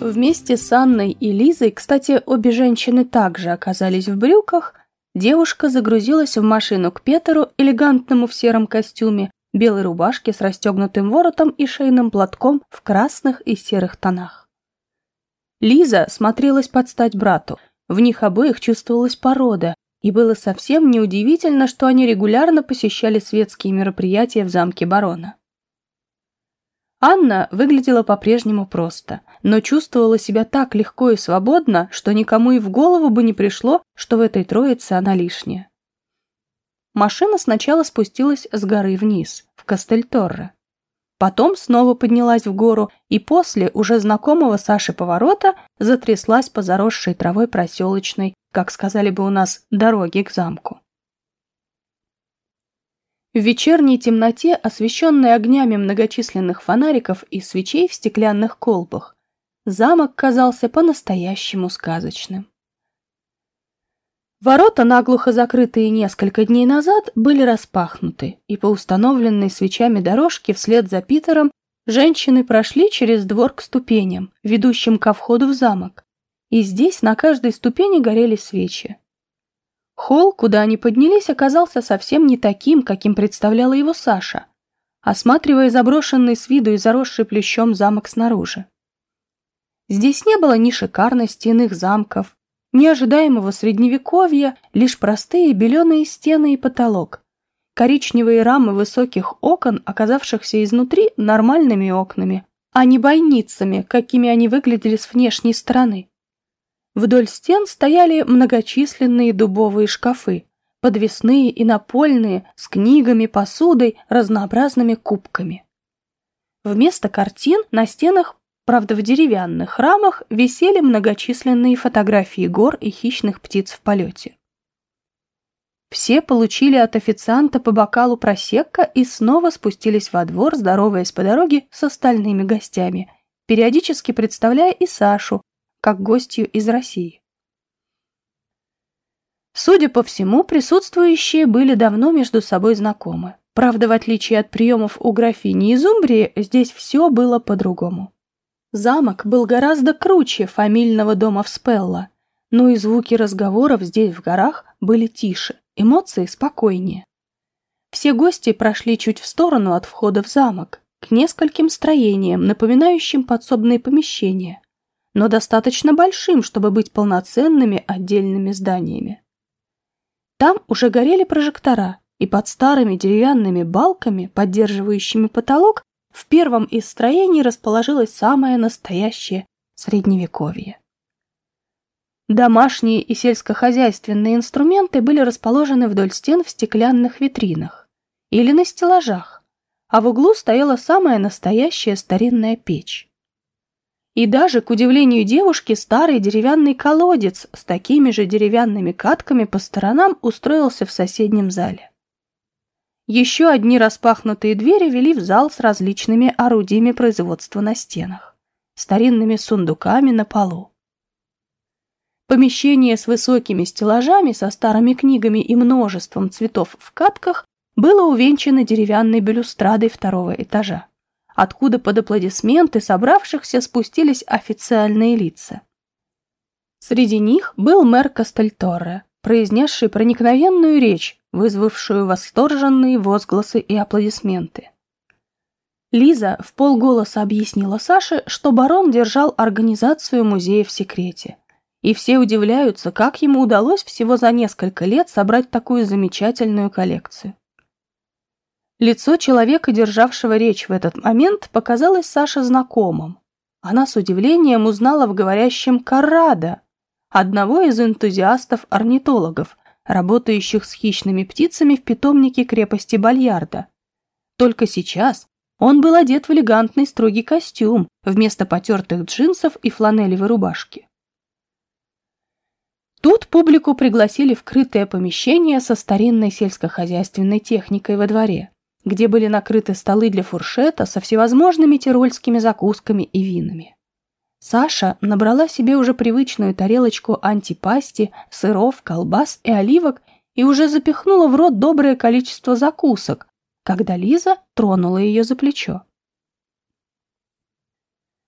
Вместе с Анной и Лизой, кстати, обе женщины также оказались в брюках, девушка загрузилась в машину к Петеру, элегантному в сером костюме, белой рубашке с расстегнутым воротом и шейным платком в красных и серых тонах. Лиза смотрелась под стать брату, в них обоих чувствовалась порода, и было совсем неудивительно, что они регулярно посещали светские мероприятия в замке барона. Анна выглядела по-прежнему просто, но чувствовала себя так легко и свободно, что никому и в голову бы не пришло, что в этой троице она лишняя. Машина сначала спустилась с горы вниз, в Кастельторре. Потом снова поднялась в гору и после уже знакомого Саши поворота затряслась по заросшей травой проселочной, как сказали бы у нас, дороге к замку. В вечерней темноте, освещенной огнями многочисленных фонариков и свечей в стеклянных колбах, замок казался по-настоящему сказочным. Ворота, наглухо закрытые несколько дней назад, были распахнуты, и по установленной свечами дорожке вслед за Питером женщины прошли через двор к ступеням, ведущим ко входу в замок, и здесь на каждой ступени горели свечи. Холл, куда они поднялись, оказался совсем не таким, каким представляла его Саша, осматривая заброшенный с виду и заросший плющом замок снаружи. Здесь не было ни шикарности иных замков, ни ожидаемого средневековья, лишь простые беленые стены и потолок, коричневые рамы высоких окон, оказавшихся изнутри нормальными окнами, а не бойницами, какими они выглядели с внешней стороны. Вдоль стен стояли многочисленные дубовые шкафы, подвесные и напольные, с книгами, посудой, разнообразными кубками. Вместо картин на стенах, правда в деревянных рамах, висели многочисленные фотографии гор и хищных птиц в полете. Все получили от официанта по бокалу просекка и снова спустились во двор, здороваясь по дороге с остальными гостями, периодически представляя и Сашу, как гостью из России. Судя по всему, присутствующие были давно между собой знакомы. Правда, в отличие от приемов у графини из Умбрии, здесь все было по-другому. Замок был гораздо круче фамильного дома в Спелла, но и звуки разговоров здесь в горах были тише, эмоции спокойнее. Все гости прошли чуть в сторону от входа в замок, к нескольким строениям, напоминающим подсобные помещения, но достаточно большим, чтобы быть полноценными отдельными зданиями. Там уже горели прожектора, и под старыми деревянными балками, поддерживающими потолок, в первом из строений расположилось самое настоящее средневековье. Домашние и сельскохозяйственные инструменты были расположены вдоль стен в стеклянных витринах или на стеллажах, а в углу стояла самая настоящая старинная печь. И даже, к удивлению девушки, старый деревянный колодец с такими же деревянными катками по сторонам устроился в соседнем зале. Еще одни распахнутые двери вели в зал с различными орудиями производства на стенах, старинными сундуками на полу. Помещение с высокими стеллажами, со старыми книгами и множеством цветов в катках было увенчано деревянной балюстрадой второго этажа откуда под аплодисменты собравшихся спустились официальные лица. Среди них был мэр Кастельторре, произнесший проникновенную речь, вызвавшую восторженные возгласы и аплодисменты. Лиза в полголоса объяснила Саше, что барон держал организацию музея в секрете. И все удивляются, как ему удалось всего за несколько лет собрать такую замечательную коллекцию. Лицо человека, державшего речь в этот момент, показалось Саше знакомым. Она с удивлением узнала в говорящем Каррада, одного из энтузиастов-орнитологов, работающих с хищными птицами в питомнике крепости Бальярда. Только сейчас он был одет в элегантный строгий костюм вместо потертых джинсов и фланелевой рубашки. Тут публику пригласили в крытое помещение со старинной сельскохозяйственной техникой во дворе где были накрыты столы для фуршета со всевозможными тирольскими закусками и винами. Саша набрала себе уже привычную тарелочку антипасти, сыров, колбас и оливок и уже запихнула в рот доброе количество закусок, когда Лиза тронула ее за плечо.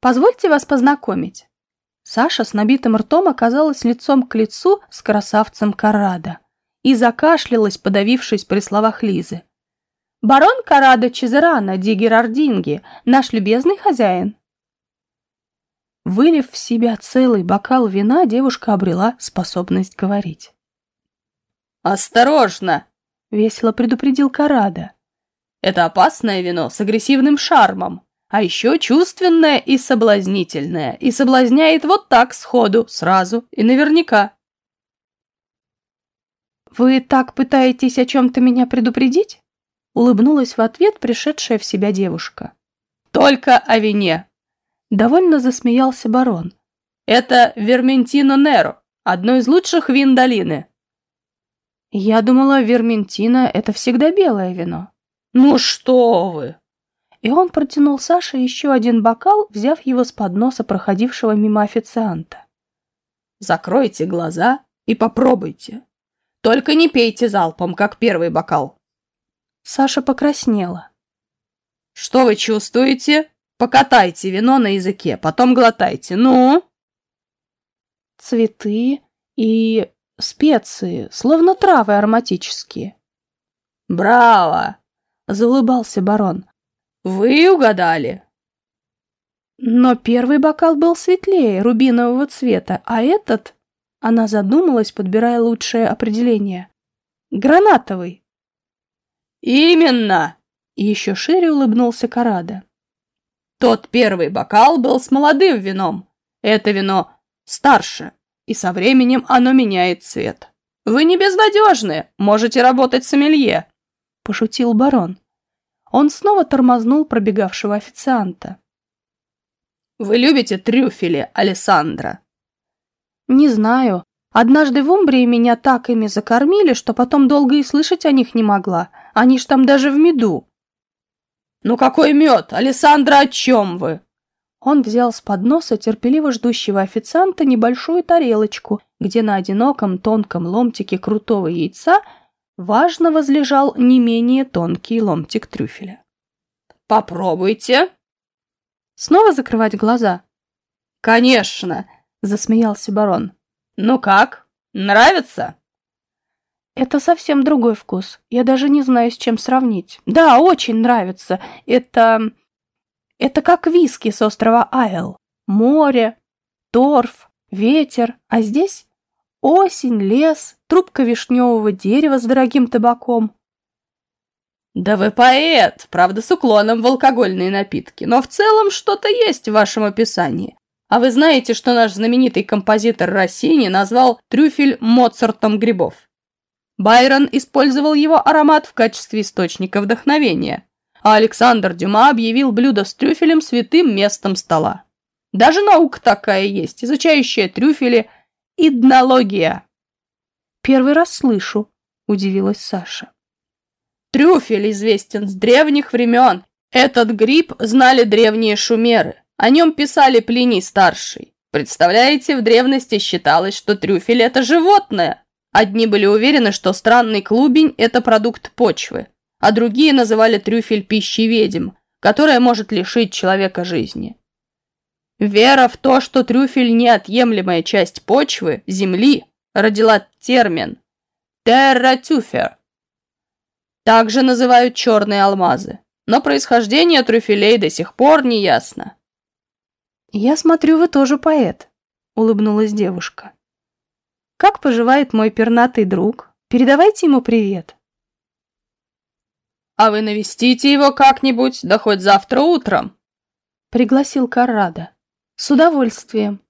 «Позвольте вас познакомить. Саша с набитым ртом оказалась лицом к лицу с красавцем Карада и закашлялась, подавившись при словах Лизы. «Барон Карада Чезерана Ди Герардинги, наш любезный хозяин». Вылив в себя целый бокал вина, девушка обрела способность говорить. «Осторожно!» — весело предупредил Карада. «Это опасное вино с агрессивным шармом а еще чувственная и соблазнительная, и соблазняет вот так сходу, сразу и наверняка. «Вы так пытаетесь о чем-то меня предупредить?» Улыбнулась в ответ пришедшая в себя девушка. «Только о вине!» Довольно засмеялся барон. «Это Верментино Неро, одно из лучших вин долины». «Я думала, Верментино — это всегда белое вино». «Ну что вы!» и он протянул Саше еще один бокал, взяв его с подноса проходившего мимо официанта. «Закройте глаза и попробуйте. Только не пейте залпом, как первый бокал». Саша покраснела. «Что вы чувствуете? Покатайте вино на языке, потом глотайте. Ну?» «Цветы и специи, словно травы ароматические». «Браво!» — заулыбался барон. Вы угадали. Но первый бокал был светлее, рубинового цвета, а этот... Она задумалась, подбирая лучшее определение. Гранатовый. Именно! Еще шире улыбнулся Карада. Тот первый бокал был с молодым вином. Это вино старше, и со временем оно меняет цвет. Вы не безнадежны, можете работать сомелье, пошутил барон. Он снова тормознул пробегавшего официанта. «Вы любите трюфели, Алессандра?» «Не знаю. Однажды в Умбрии меня так ими закормили, что потом долго и слышать о них не могла. Они ж там даже в меду». «Ну какой мед? Алессандра, о чем вы?» Он взял с подноса терпеливо ждущего официанта небольшую тарелочку, где на одиноком тонком ломтике крутого яйца важно возлежал не менее тонкий ломтик трюфеля. «Попробуйте!» «Снова закрывать глаза?» «Конечно!» — засмеялся барон. «Ну как? Нравится?» «Это совсем другой вкус. Я даже не знаю, с чем сравнить. Да, очень нравится. Это... Это как виски с острова Айл. Море, торф, ветер. А здесь осень, лес, трубка вишневого дерева с дорогим табаком. Да вы поэт, правда, с уклоном в алкогольные напитки, но в целом что-то есть в вашем описании. А вы знаете, что наш знаменитый композитор Россини назвал трюфель Моцартом грибов? Байрон использовал его аромат в качестве источника вдохновения, а Александр Дюма объявил блюдо с трюфелем святым местом стола. Даже наука такая есть, изучающая трюфели – иднология. Первый раз слышу, удивилась Саша. Трюфель известен с древних времен. Этот гриб знали древние шумеры. О нем писали Плиний Старший. Представляете, в древности считалось, что трюфель – это животное. Одни были уверены, что странный клубень – это продукт почвы, а другие называли трюфель пищей ведьм, которая может лишить человека жизни. Вера в то, что трюфель – неотъемлемая часть почвы, земли, родила термин «терратюфер». Также называют черные алмазы, но происхождение трюфелей до сих пор не ясно. «Я смотрю, вы тоже поэт», — улыбнулась девушка. «Как поживает мой пернатый друг? Передавайте ему привет». «А вы навестите его как-нибудь, да хоть завтра утром», — пригласил Каррада. «С удовольствием».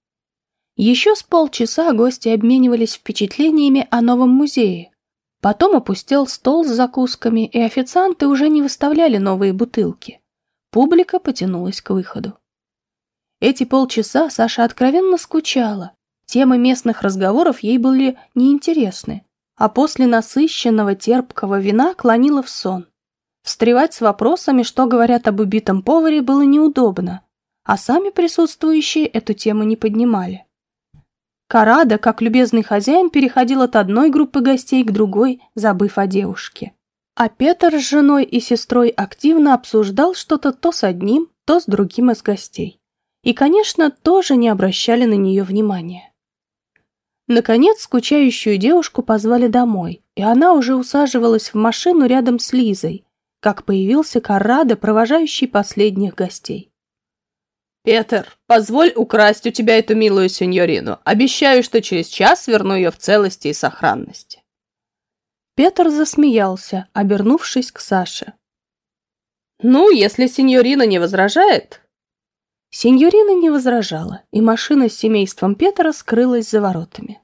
Еще с полчаса гости обменивались впечатлениями о новом музее. Потом опустел стол с закусками, и официанты уже не выставляли новые бутылки. Публика потянулась к выходу. Эти полчаса Саша откровенно скучала. Темы местных разговоров ей были неинтересны, а после насыщенного терпкого вина клонила в сон. Встревать с вопросами, что говорят об убитом поваре, было неудобно, а сами присутствующие эту тему не поднимали. Карада, как любезный хозяин, переходил от одной группы гостей к другой, забыв о девушке. А Петр с женой и сестрой активно обсуждал что-то то с одним, то с другим из гостей. И, конечно, тоже не обращали на нее внимания. Наконец, скучающую девушку позвали домой, и она уже усаживалась в машину рядом с Лизой, как появился Каррадо, провожающий последних гостей. «Петер, позволь украсть у тебя эту милую сеньорину. Обещаю, что через час верну ее в целости и сохранности». Петр засмеялся, обернувшись к Саше. «Ну, если сеньорина не возражает...» Сеньорина не возражала, и машина с семейством Петра скрылась за воротами.